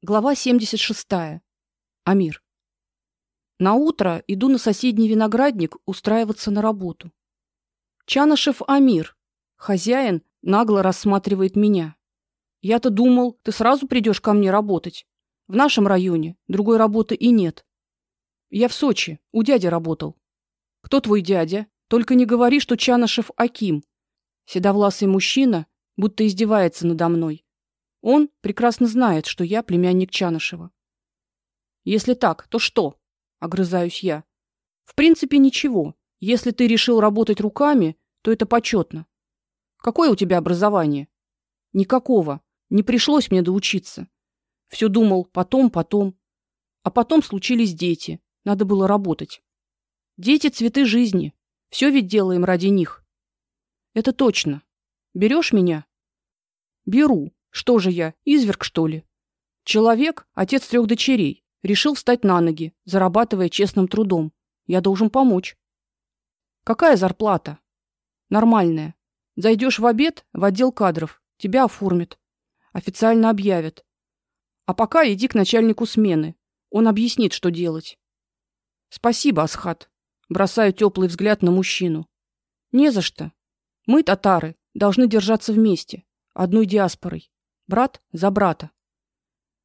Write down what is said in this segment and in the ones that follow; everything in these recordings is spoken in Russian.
Глава 76. Амир. На утро иду на соседний виноградник устраиваться на работу. Чанышев Амир, хозяин, нагло рассматривает меня. Я-то думал, ты сразу придешь ко мне работать. В нашем районе другой работы и нет. Я в Сочи, у дяди работал. Кто твой дядя? Только не говори, что Чанышев Аким. Седовласый мужчина будто издевается надо мной он прекрасно знает, что я племянник Чанышева. Если так, то что? огрызаюсь я. В принципе, ничего. Если ты решил работать руками, то это почетно. Какое у тебя образование? Никакого. Не пришлось мне доучиться. Все думал, потом, потом. А потом случились дети. Надо было работать. Дети цветы жизни. Все ведь делаем ради них. Это точно. Берешь меня? Беру. Что же я, изверг, что ли? Человек, отец трех дочерей, решил встать на ноги, зарабатывая честным трудом. Я должен помочь. Какая зарплата? Нормальная. Зайдешь в обед в отдел кадров, тебя оформят. Официально объявят. А пока иди к начальнику смены. Он объяснит, что делать. Спасибо, Асхат. Бросаю теплый взгляд на мужчину. Не за что. Мы татары, должны держаться вместе, одной диаспорой. Брат за брата.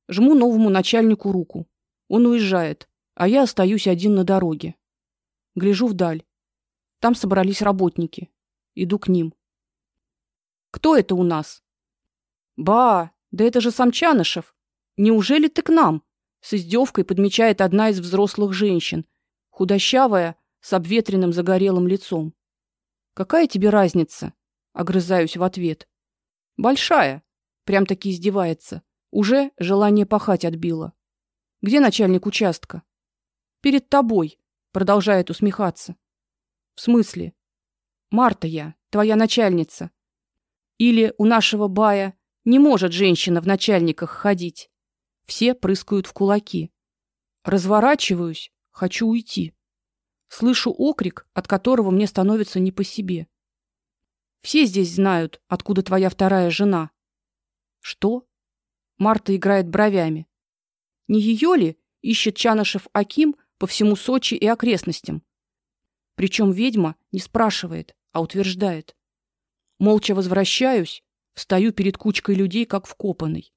Жму новому начальнику руку. Он уезжает, а я остаюсь один на дороге. Гляжу вдаль. Там собрались работники. Иду к ним. Кто это у нас? Ба, да это же сам Чанышев. Неужели ты к нам? С издевкой подмечает одна из взрослых женщин, худощавая, с обветренным загорелым лицом. Какая тебе разница? огрызаюсь в ответ. Большая. Прям-таки издевается. Уже желание пахать отбило. Где начальник участка? Перед тобой, продолжает усмехаться. В смысле? Марта я, твоя начальница. Или у нашего бая не может женщина в начальниках ходить. Все прыскают в кулаки. Разворачиваюсь, хочу уйти. Слышу окрик, от которого мне становится не по себе. Все здесь знают, откуда твоя вторая жена. Что? Марта играет бровями. Не ее ли ищет Чанышев Аким по всему Сочи и окрестностям? Причем ведьма не спрашивает, а утверждает. Молча возвращаюсь, встаю перед кучкой людей как вкопанный.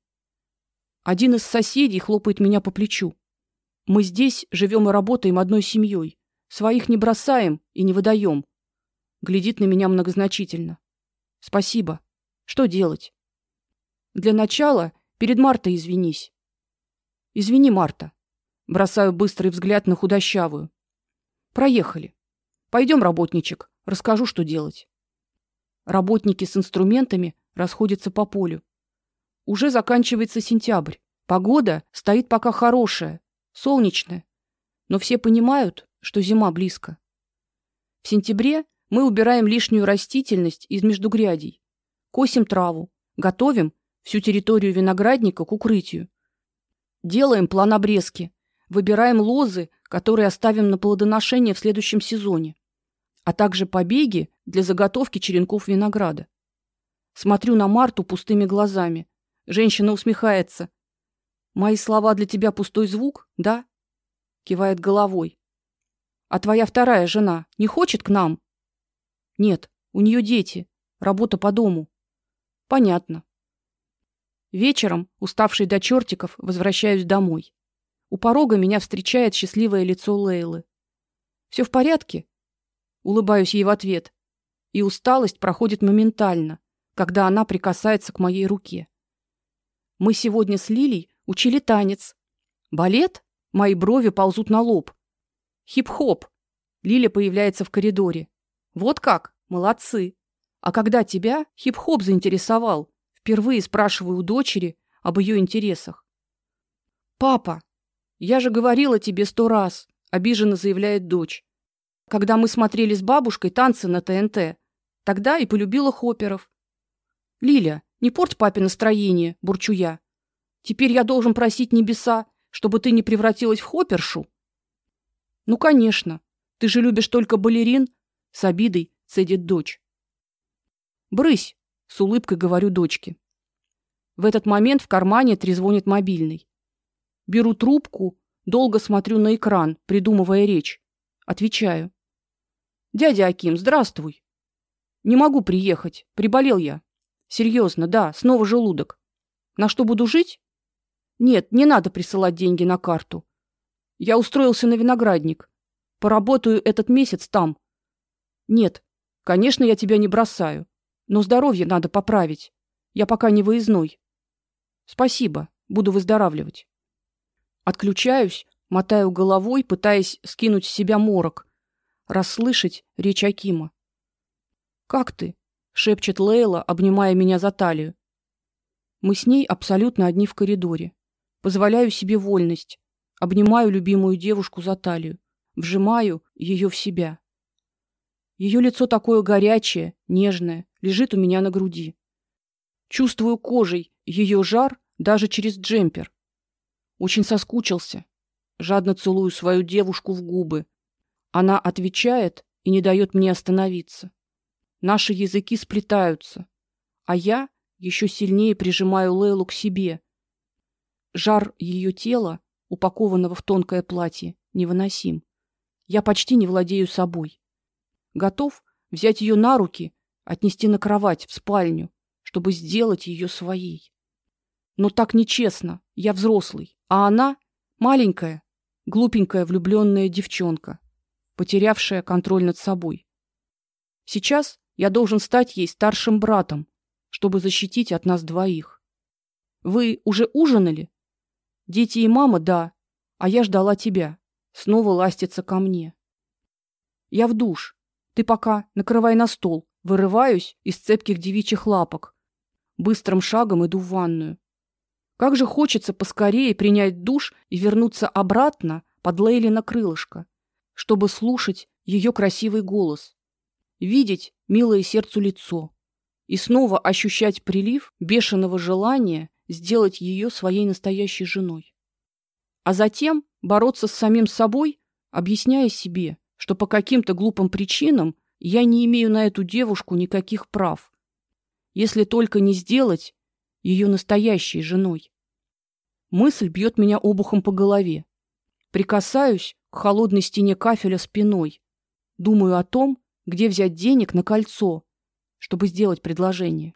Один из соседей хлопает меня по плечу. Мы здесь живем и работаем одной семьей, своих не бросаем и не выдаем. Глядит на меня многозначительно. Спасибо. Что делать? Для начала перед Мартой извинись. Извини, Марта. Бросаю быстрый взгляд на худощавую. Проехали. Пойдем, работничек, расскажу, что делать. Работники с инструментами расходятся по полю. Уже заканчивается сентябрь. Погода стоит пока хорошая, солнечная, но все понимают, что зима близко. В сентябре мы убираем лишнюю растительность из междугрядий, косим траву, готовим всю территорию виноградника к укрытию. Делаем план обрезки, выбираем лозы, которые оставим на плодоношение в следующем сезоне, а также побеги для заготовки черенков винограда. Смотрю на Марту пустыми глазами. Женщина усмехается. Мои слова для тебя пустой звук, да? Кивает головой. А твоя вторая жена не хочет к нам? Нет, у нее дети, работа по дому. Понятно. Вечером, уставший до чертиков, возвращаюсь домой. У порога меня встречает счастливое лицо Лейлы. Все в порядке? Улыбаюсь ей в ответ. И усталость проходит моментально, когда она прикасается к моей руке. Мы сегодня с Лилей учили танец. Балет? Мои брови ползут на лоб. Хип-хоп. Лиля появляется в коридоре. Вот как? Молодцы. А когда тебя хип-хоп заинтересовал? Впервые спрашиваю у дочери об ее интересах. Папа, я же говорила тебе сто раз, обиженно заявляет дочь. Когда мы смотрели с бабушкой танцы на ТНТ, тогда и полюбила хоперов. Лиля, не порть папе настроение, бурчу я. Теперь я должен просить небеса, чтобы ты не превратилась в хопершу. Ну, конечно. Ты же любишь только балерин, с обидой цедит дочь. Брысь, с улыбкой говорю дочке. В этот момент в кармане трезвонит мобильный. Беру трубку, долго смотрю на экран, придумывая речь. Отвечаю: "Дядя Аким, здравствуй. Не могу приехать, приболел я. Серьезно, да, снова желудок. На что буду жить? Нет, не надо присылать деньги на карту. Я устроился на виноградник. Поработаю этот месяц там. Нет, конечно, я тебя не бросаю, но здоровье надо поправить. Я пока не выездной. Спасибо, буду выздоравливать. Отключаюсь, мотаю головой, пытаясь скинуть с себя морок, расслышать речь Акима. Как ты? шепчет Лейла, обнимая меня за талию. Мы с ней абсолютно одни в коридоре. Позволяю себе вольность, обнимаю любимую девушку за талию, вжимаю ее в себя. Ее лицо такое горячее, нежное, лежит у меня на груди. Чувствую кожей ее жар даже через джемпер. Очень соскучился. Жадно целую свою девушку в губы. Она отвечает и не дает мне остановиться. Наши языки сплетаются, а я еще сильнее прижимаю Лейлу к себе. Жар ее тела, упакованного в тонкое платье, невыносим. Я почти не владею собой. Готов взять ее на руки, отнести на кровать в спальню, чтобы сделать ее своей. Но так нечестно. Я взрослый, а она маленькая, глупенькая влюбленная девчонка, потерявшая контроль над собой. Сейчас я должен стать ей старшим братом, чтобы защитить от нас двоих. Вы уже ужинали? Дети и мама, да, а я ждала тебя. Снова ластится ко мне. Я в душ. Ты пока накрывай на стол. Вырываюсь из цепких девичьих лапок. Быстрым шагом иду в ванную. Как же хочется поскорее принять душ и вернуться обратно под Лейлина крылышко, чтобы слушать ее красивый голос, видеть милое сердцу лицо и снова ощущать прилив бешеного желания сделать ее своей настоящей женой. А затем бороться с самим собой, объясняя себе, что по каким-то глупым причинам я не имею на эту девушку никаких прав, если только не сделать ее настоящей женой. Мысль бьет меня обухом по голове. Прикасаюсь к холодной стене кафеля спиной, думаю о том, где взять денег на кольцо, чтобы сделать предложение.